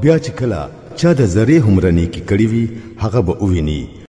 بیا چې کله چا د زری همرنی کې کړی وي هغه به وویني